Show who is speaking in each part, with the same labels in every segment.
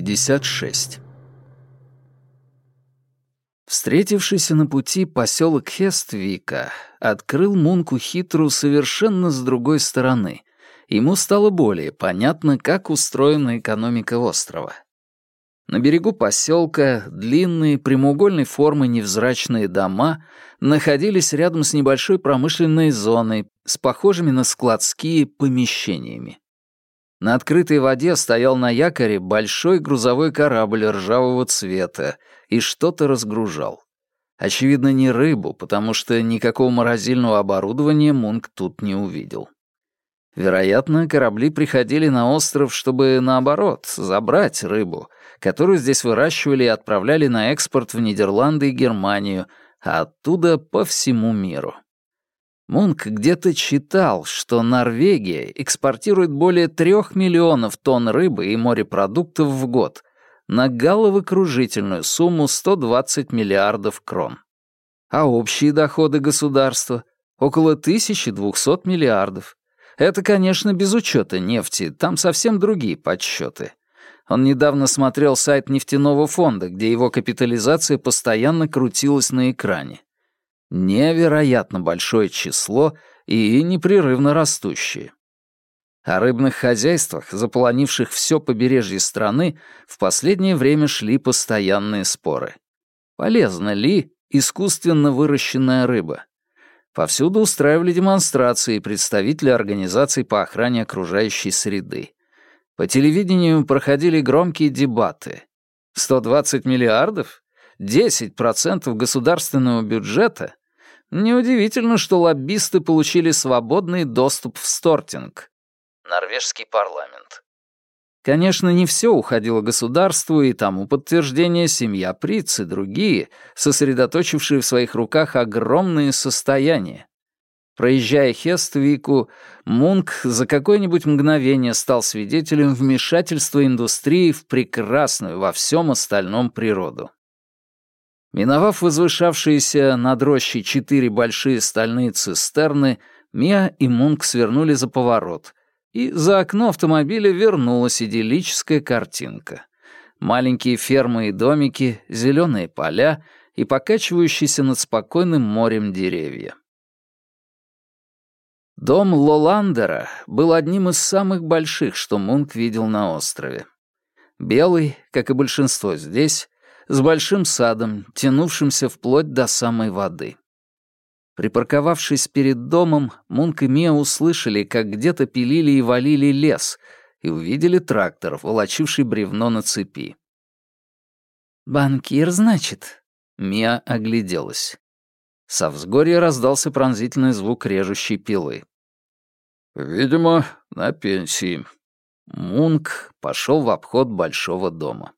Speaker 1: 56. Встретившийся на пути поселок Хествика открыл Мунку Хитру совершенно с другой стороны. Ему стало более понятно, как устроена экономика острова. На берегу поселка длинные прямоугольной формы невзрачные дома находились рядом с небольшой промышленной зоной с похожими на складские помещениями. На открытой воде стоял на якоре большой грузовой корабль ржавого цвета и что-то разгружал. Очевидно, не рыбу, потому что никакого морозильного оборудования Мунк тут не увидел. Вероятно, корабли приходили на остров, чтобы, наоборот, забрать рыбу, которую здесь выращивали и отправляли на экспорт в Нидерланды и Германию, а оттуда по всему миру. Мунк где-то читал, что Норвегия экспортирует более трех миллионов тонн рыбы и морепродуктов в год на головокружительную сумму 120 миллиардов крон. А общие доходы государства — около 1200 миллиардов. Это, конечно, без учета нефти, там совсем другие подсчеты. Он недавно смотрел сайт нефтяного фонда, где его капитализация постоянно крутилась на экране. Невероятно большое число и непрерывно растущее. О рыбных хозяйствах, заполонивших все побережье страны, в последнее время шли постоянные споры. Полезна ли искусственно выращенная рыба? Повсюду устраивали демонстрации представители организаций по охране окружающей среды. По телевидению проходили громкие дебаты. 120 миллиардов? 10% государственного бюджета? Неудивительно, что лоббисты получили свободный доступ в Стортинг. Норвежский парламент. Конечно, не все уходило государству, и тому подтверждение семья Приц и другие, сосредоточившие в своих руках огромные состояния. Проезжая Хествику, Мунк за какое-нибудь мгновение стал свидетелем вмешательства индустрии в прекрасную во всем остальном природу. Миновав возвышавшиеся над рощей четыре большие стальные цистерны, Миа и Мунк свернули за поворот, и за окно автомобиля вернулась идиллическая картинка. Маленькие фермы и домики, зеленые поля и покачивающиеся над спокойным морем деревья. Дом Лоландера был одним из самых больших, что Мунк видел на острове. Белый, как и большинство здесь, с большим садом, тянувшимся вплоть до самой воды. Припарковавшись перед домом, Мунк и Мия услышали, как где-то пилили и валили лес, и увидели трактор, волочивший бревно на цепи. «Банкир, значит?» Мия огляделась. Со взгорья раздался пронзительный звук режущей пилы. «Видимо, на пенсии». Мунк пошел в обход большого дома.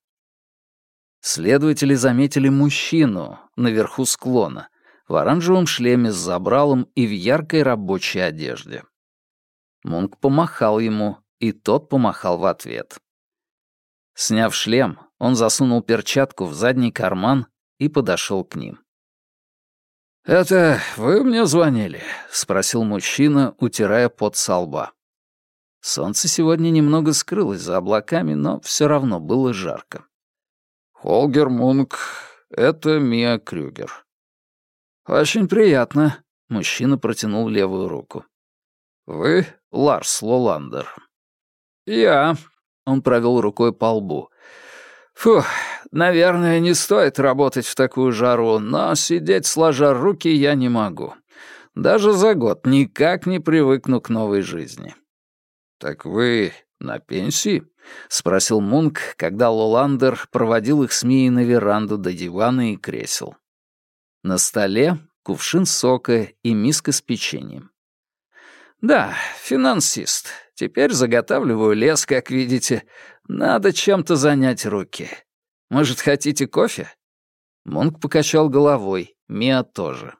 Speaker 1: Следователи заметили мужчину наверху склона, в оранжевом шлеме с забралом и в яркой рабочей одежде. Мунк помахал ему, и тот помахал в ответ. Сняв шлем, он засунул перчатку в задний карман и подошел к ним. «Это вы мне звонили?» — спросил мужчина, утирая пот со лба. Солнце сегодня немного скрылось за облаками, но все равно было жарко. «Холгер Мунк, это Мия Крюгер». «Очень приятно», — мужчина протянул левую руку. «Вы Ларс Лоландер». «Я», — он провел рукой по лбу. «Фух, наверное, не стоит работать в такую жару, но сидеть сложа руки я не могу. Даже за год никак не привыкну к новой жизни». «Так вы на пенсии?» — спросил Мунк, когда Лоландер проводил их с Мией на веранду до дивана и кресел. На столе кувшин сока и миска с печеньем. «Да, финансист. Теперь заготавливаю лес, как видите. Надо чем-то занять руки. Может, хотите кофе?» Мунк покачал головой, Мия тоже.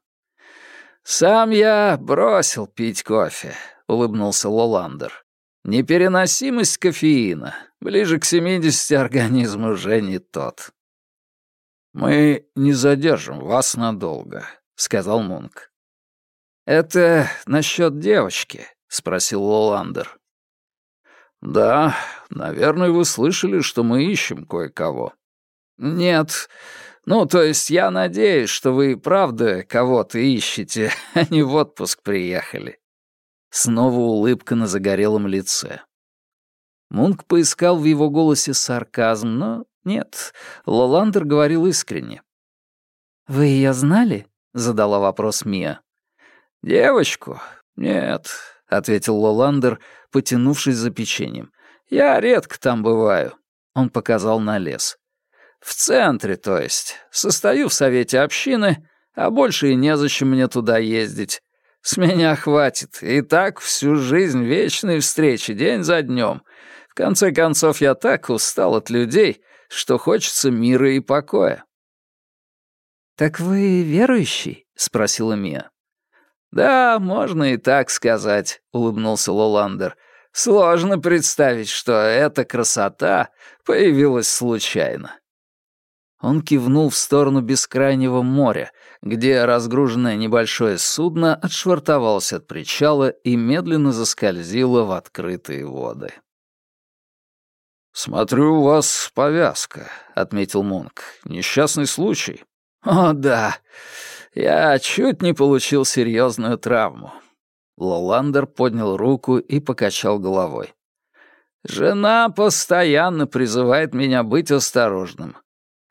Speaker 1: «Сам я бросил пить кофе», — улыбнулся Лоландер. Непереносимость кофеина. Ближе к 70 организм уже не тот. «Мы не задержим вас надолго», — сказал Мунк. «Это насчет девочки?» — спросил Лоландер. «Да, наверное, вы слышали, что мы ищем кое-кого». «Нет. Ну, то есть я надеюсь, что вы правда кого-то ищете, а не в отпуск приехали». Снова улыбка на загорелом лице. Мунк поискал в его голосе сарказм, но нет, Лоландер говорил искренне. «Вы ее знали?» — задала вопрос Мия. «Девочку? Нет», — ответил Лоландер, потянувшись за печеньем. «Я редко там бываю», — он показал на лес. «В центре, то есть. Состою в совете общины, а больше и незачем мне туда ездить. С меня хватит. И так всю жизнь вечные встречи, день за днем. В конце концов, я так устал от людей, что хочется мира и покоя». «Так вы верующий?» — спросила Мия. «Да, можно и так сказать», — улыбнулся Лоландер. «Сложно представить, что эта красота появилась случайно». Он кивнул в сторону бескрайнего моря, где разгруженное небольшое судно отшвартовалось от причала и медленно заскользило в открытые воды. «Смотрю, у вас повязка», — отметил Мунк. «Несчастный случай». «О, да. Я чуть не получил серьезную травму». Лоландер поднял руку и покачал головой. «Жена постоянно призывает меня быть осторожным.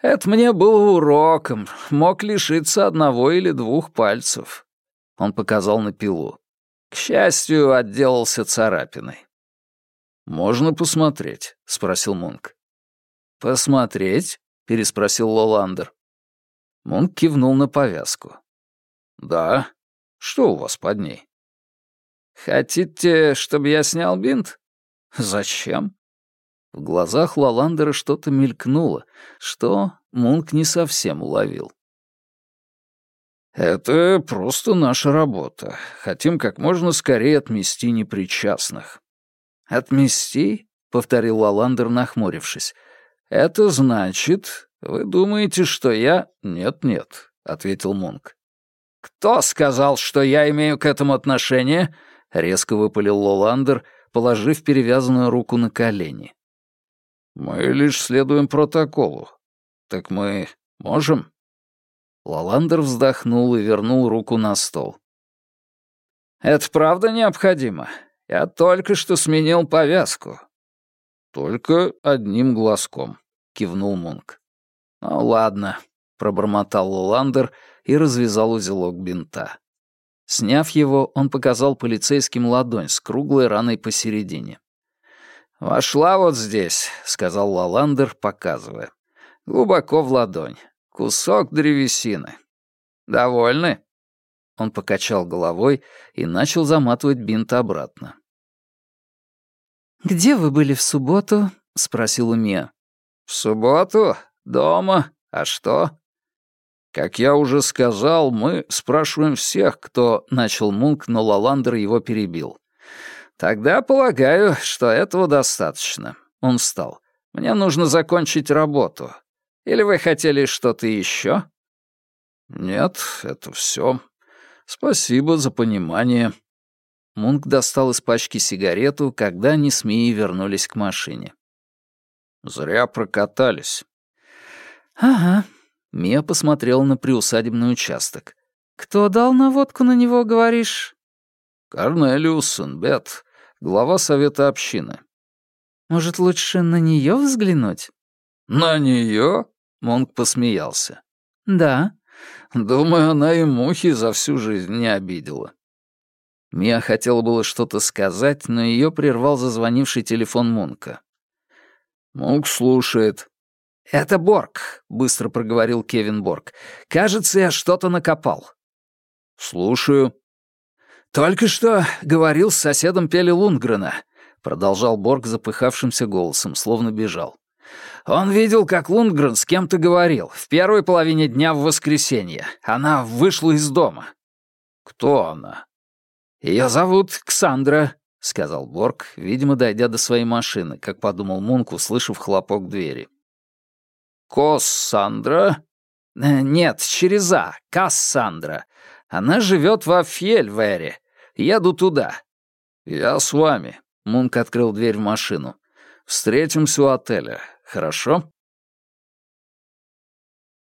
Speaker 1: Это мне было уроком. Мог лишиться одного или двух пальцев». Он показал на пилу. К счастью, отделался царапиной. «Можно посмотреть?» — спросил Мунк. «Посмотреть?» — переспросил Лоландер. Мунк кивнул на повязку. «Да. Что у вас под ней?» «Хотите, чтобы я снял бинт?» «Зачем?» В глазах Лоландера что-то мелькнуло, что Мунк не совсем уловил. «Это просто наша работа. Хотим как можно скорее отмести непричастных». «Отмести?» — повторил Лоландер, нахмурившись. «Это значит, вы думаете, что я...» «Нет-нет», — ответил Мунк. «Кто сказал, что я имею к этому отношение?» — резко выпалил Лоландер, положив перевязанную руку на колени. «Мы лишь следуем протоколу. Так мы можем?» Лоландер вздохнул и вернул руку на стол. «Это правда необходимо? Я только что сменил повязку». «Только одним глазком», — кивнул Мунк. «Ну ладно», — пробормотал Лоландер и развязал узелок бинта. Сняв его, он показал полицейским ладонь с круглой раной посередине. «Вошла вот здесь», — сказал Лоландер, показывая. «Глубоко в ладонь. Кусок древесины. Довольны?» Он покачал головой и начал заматывать бинт обратно.
Speaker 2: «Где вы были в субботу?» — спросила Мия.
Speaker 1: «В субботу? Дома? А что?» «Как я уже сказал, мы спрашиваем всех, кто...» — начал Мунк, но Лаландер его перебил. «Тогда полагаю, что этого достаточно». Он встал. «Мне нужно закончить работу. Или вы хотели что-то еще?» «Нет, это все. Спасибо за понимание». Мунк достал из пачки сигарету, когда они с Мией вернулись к машине. «Зря прокатались».
Speaker 2: «Ага».
Speaker 1: Мия посмотрела на приусадебный участок.
Speaker 2: «Кто дал наводку на него, говоришь?»
Speaker 1: «Корнелиус Бет, глава совета общины».
Speaker 2: «Может, лучше на нее взглянуть?»
Speaker 1: «На нее?» — Монк посмеялся.
Speaker 2: «Да».
Speaker 1: «Думаю, она и мухи за всю жизнь не обидела». Мия хотела было что-то сказать, но ее прервал зазвонивший телефон Мунка. «Мунк слушает».
Speaker 2: «Это Борг», — быстро проговорил Кевин Борг. «Кажется, я что-то накопал».
Speaker 1: «Слушаю».
Speaker 2: «Только что говорил с соседом Пели Лундгрена», — продолжал Борг запыхавшимся голосом, словно бежал. «Он видел, как Лундгрен с кем-то говорил, в первой половине дня в воскресенье. Она вышла из дома».
Speaker 1: «Кто она?»
Speaker 2: «Ее зовут Ксандра», — сказал Борг, видимо, дойдя до своей машины, как подумал Мунк, услышав хлопок двери.
Speaker 1: «Коссандра?»
Speaker 2: «Э, «Нет, Череза, Кассандра. Она живет во Фьельвере. Еду туда».
Speaker 1: «Я с вами. Мунк открыл дверь в машину. «Встретимся у отеля, хорошо?»